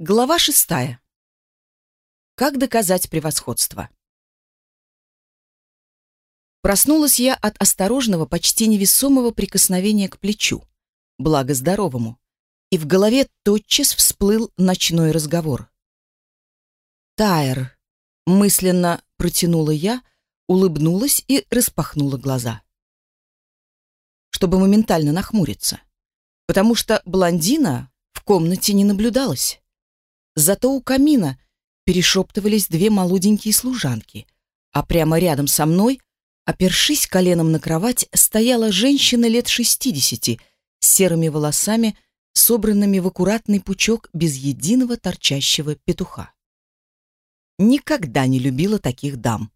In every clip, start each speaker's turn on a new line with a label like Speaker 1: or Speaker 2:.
Speaker 1: Глава шестая. Как доказать превосходство? Проснулась я от осторожного, почти невесомого прикосновения к плечу, благо здоровому, и в голове тотчас всплыл ночной разговор. «Тайр», — мысленно протянула я, улыбнулась и распахнула глаза. Чтобы моментально нахмуриться, потому что блондина в комнате не наблюдалось. Зато у камина перешептывались две молоденькие служанки, а прямо рядом со мной, опершись коленом на кровать, стояла женщина лет шестидесяти с серыми волосами, собранными в аккуратный пучок без единого торчащего петуха. Никогда не любила таких дам.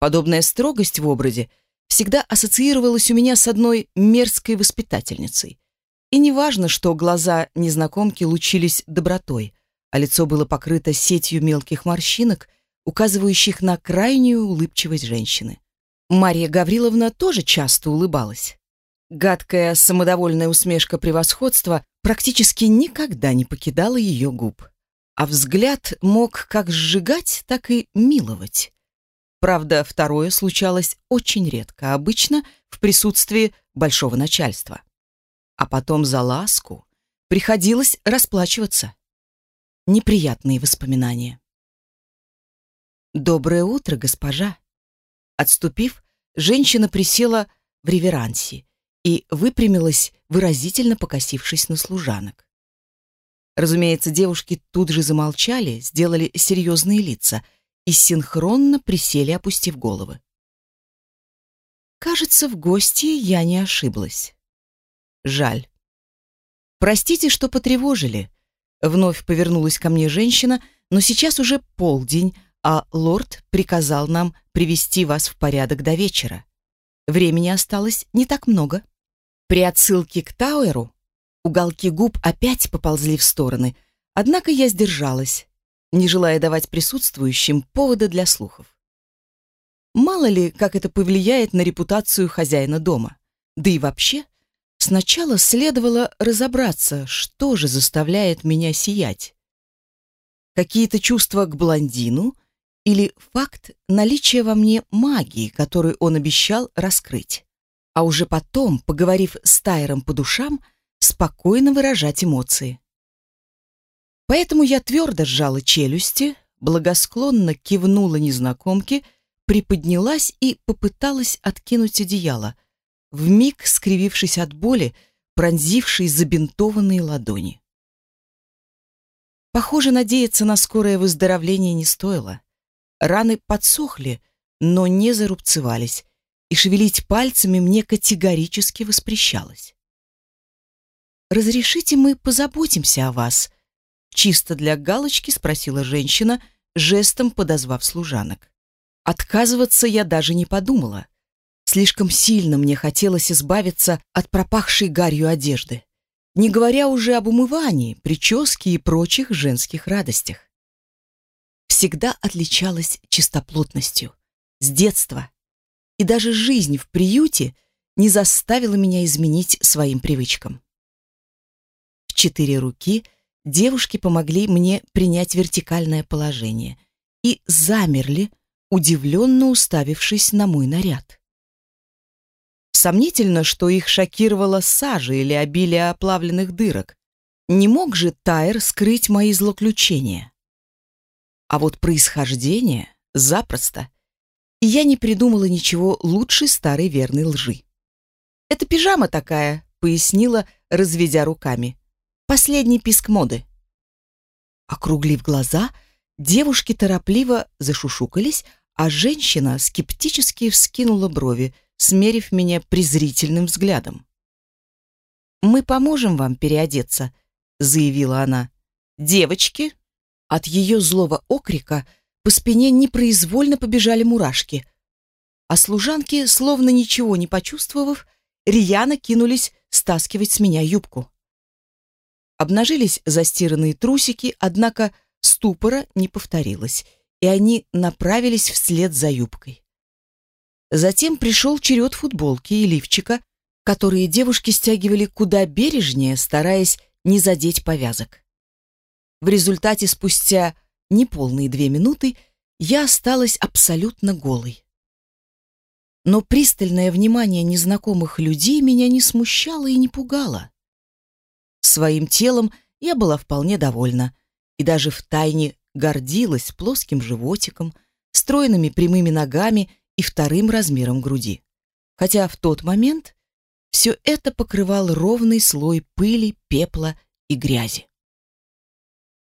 Speaker 1: Подобная строгость в образе всегда ассоциировалась у меня с одной мерзкой воспитательницей. И неважно, что глаза незнакомки лучились добротой, а лицо было покрыто сетью мелких морщинок, указывающих на крайнюю улыбчивость женщины. Мария Гавриловна тоже часто улыбалась. Гадкая самодовольная усмешка превосходства практически никогда не покидала ее губ. А взгляд мог как сжигать, так и миловать. Правда, второе случалось очень редко, обычно в присутствии большого начальства. А потом за ласку приходилось расплачиваться неприятные воспоминания. «Доброе утро, госпожа!» Отступив, женщина присела в реверансе и выпрямилась, выразительно покосившись на служанок. Разумеется, девушки тут же замолчали, сделали серьезные лица и синхронно присели, опустив головы. Кажется, в гости я не ошиблась. Жаль. Простите, что потревожили, Вновь повернулась ко мне женщина, но сейчас уже полдень, а лорд приказал нам привести вас в порядок до вечера. Времени осталось не так много. При отсылке к Тауэру уголки губ опять поползли в стороны, однако я сдержалась, не желая давать присутствующим повода для слухов. Мало ли, как это повлияет на репутацию хозяина дома. Да и вообще, Сначала следовало разобраться, что же заставляет меня сиять. Какие-то чувства к блондину или факт наличия во мне магии, которую он обещал раскрыть. А уже потом, поговорив с Тайром по душам, спокойно выражать эмоции. Поэтому я твердо сжала челюсти, благосклонно кивнула незнакомке, приподнялась и попыталась откинуть одеяло — вмиг скривившись от боли, пронзившей забинтованные ладони. Похоже, надеяться на скорое выздоровление не стоило. Раны подсохли, но не зарубцевались, и шевелить пальцами мне категорически воспрещалось. «Разрешите мы позаботимся о вас?» Чисто для галочки спросила женщина, жестом подозвав служанок. Отказываться я даже не подумала. Слишком сильно мне хотелось избавиться от пропахшей гарью одежды, не говоря уже об умывании, прическе и прочих женских радостях. Всегда отличалась чистоплотностью, с детства, и даже жизнь в приюте не заставила меня изменить своим привычкам. В четыре руки девушки помогли мне принять вертикальное положение и замерли, удивленно уставившись на мой наряд. Сомнительно, что их шокировала сажа или обилие оплавленных дырок. Не мог же Тайр скрыть мои злоключения. А вот происхождение запросто. И я не придумала ничего лучше старой верной лжи. «Это пижама такая», — пояснила, разведя руками. «Последний писк моды». Округлив глаза, девушки торопливо зашушукались, а женщина скептически вскинула брови — смерив меня презрительным взглядом. «Мы поможем вам переодеться», — заявила она. «Девочки!» От ее злого окрика по спине непроизвольно побежали мурашки, а служанки, словно ничего не почувствовав, рьяно кинулись стаскивать с меня юбку. Обнажились застиранные трусики, однако ступора не повторилось, и они направились вслед за юбкой. Затем пришел черед футболки и лифчика, которые девушки стягивали куда бережнее, стараясь не задеть повязок. В результате спустя неполные две минуты я осталась абсолютно голой. Но пристальное внимание незнакомых людей меня не смущало и не пугало. Своим телом я была вполне довольна и даже втайне гордилась плоским животиком, стройными прямыми ногами и вторым размером груди. Хотя в тот момент все это покрывал ровный слой пыли, пепла и грязи.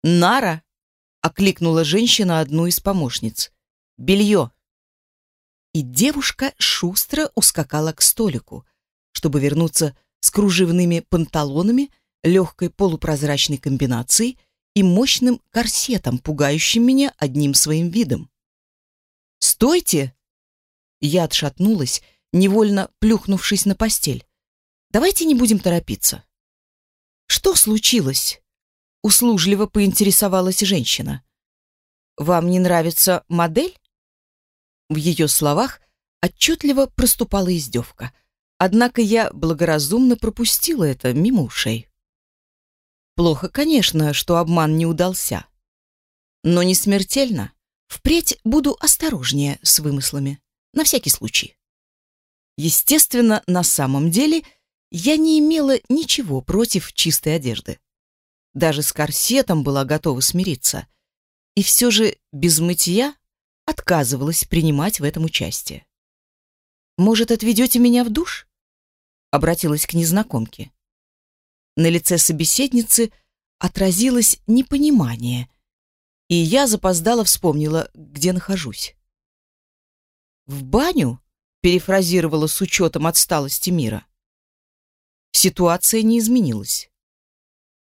Speaker 1: «Нара!» — окликнула женщина одну из помощниц. «Белье!» И девушка шустро ускакала к столику, чтобы вернуться с кружевными панталонами, легкой полупрозрачной комбинацией и мощным корсетом, пугающим меня одним своим видом. «Стойте!» Я отшатнулась, невольно плюхнувшись на постель. «Давайте не будем торопиться». «Что случилось?» Услужливо поинтересовалась женщина. «Вам не нравится модель?» В ее словах отчетливо проступала издевка. Однако я благоразумно пропустила это мимо ушей. Плохо, конечно, что обман не удался. Но не смертельно. Впредь буду осторожнее с вымыслами. На всякий случай. Естественно, на самом деле я не имела ничего против чистой одежды. Даже с корсетом была готова смириться. И все же без мытья отказывалась принимать в этом участие. «Может, отведете меня в душ?» Обратилась к незнакомке. На лице собеседницы отразилось непонимание, и я запоздало вспомнила, где нахожусь. «В баню?» — перефразировала с учетом отсталости мира. Ситуация не изменилась.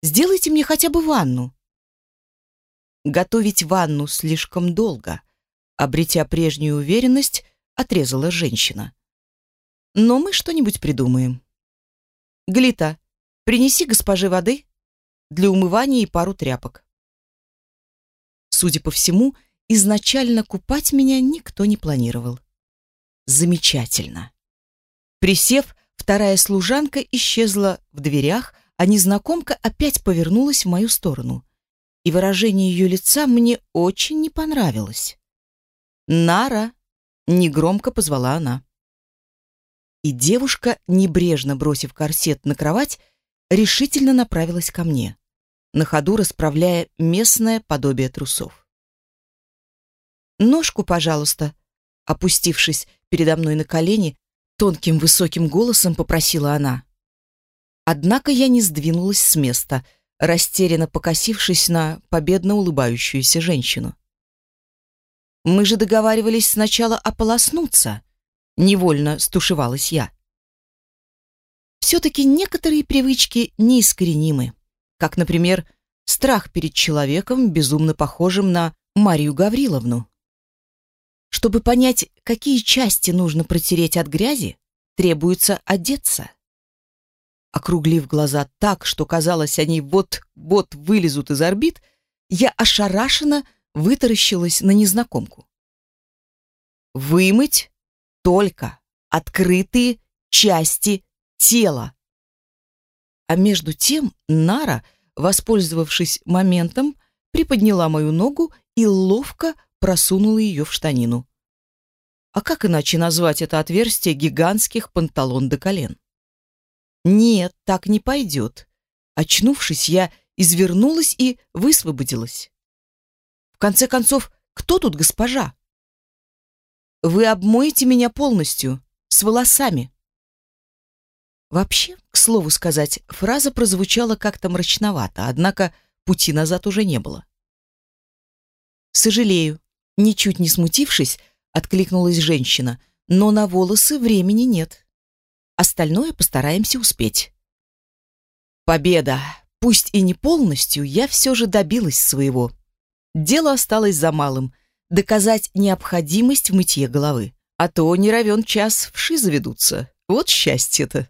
Speaker 1: «Сделайте мне хотя бы ванну». Готовить ванну слишком долго — Обретя прежнюю уверенность, отрезала женщина. Но мы что-нибудь придумаем. Глита, принеси госпоже воды для умывания и пару тряпок. Судя по всему, изначально купать меня никто не планировал. Замечательно. Присев, вторая служанка исчезла в дверях, а незнакомка опять повернулась в мою сторону. И выражение ее лица мне очень не понравилось. «Нара!» — негромко позвала она. И девушка, небрежно бросив корсет на кровать, решительно направилась ко мне, на ходу расправляя местное подобие трусов. «Ножку, пожалуйста», — опустившись передо мной на колени, тонким высоким голосом попросила она. Однако я не сдвинулась с места, растерянно покосившись на победно улыбающуюся женщину. Мы же договаривались сначала ополоснуться. Невольно стушевалась я. Все-таки некоторые привычки неискоренимы. Как, например, страх перед человеком, безумно похожим на Марию Гавриловну. Чтобы понять, какие части нужно протереть от грязи, требуется одеться. Округлив глаза так, что казалось, они вот-вот вылезут из орбит, я ошарашенно вытаращилась на незнакомку. Вымыть только открытые части тела. А между тем Нара, воспользовавшись моментом, приподняла мою ногу и ловко просунула ее в штанину. А как иначе назвать это отверстие гигантских панталон до колен? Нет, так не пойдет. Очнувшись, я извернулась и высвободилась конце концов, кто тут госпожа? Вы обмоете меня полностью, с волосами. Вообще, к слову сказать, фраза прозвучала как-то мрачновато, однако пути назад уже не было. Сожалею, ничуть не смутившись, откликнулась женщина, но на волосы времени нет. Остальное постараемся успеть. Победа! Пусть и не полностью, я все же добилась своего. Дело осталось за малым — доказать необходимость в мытье головы. А то не равен час вши заведутся. Вот счастье-то.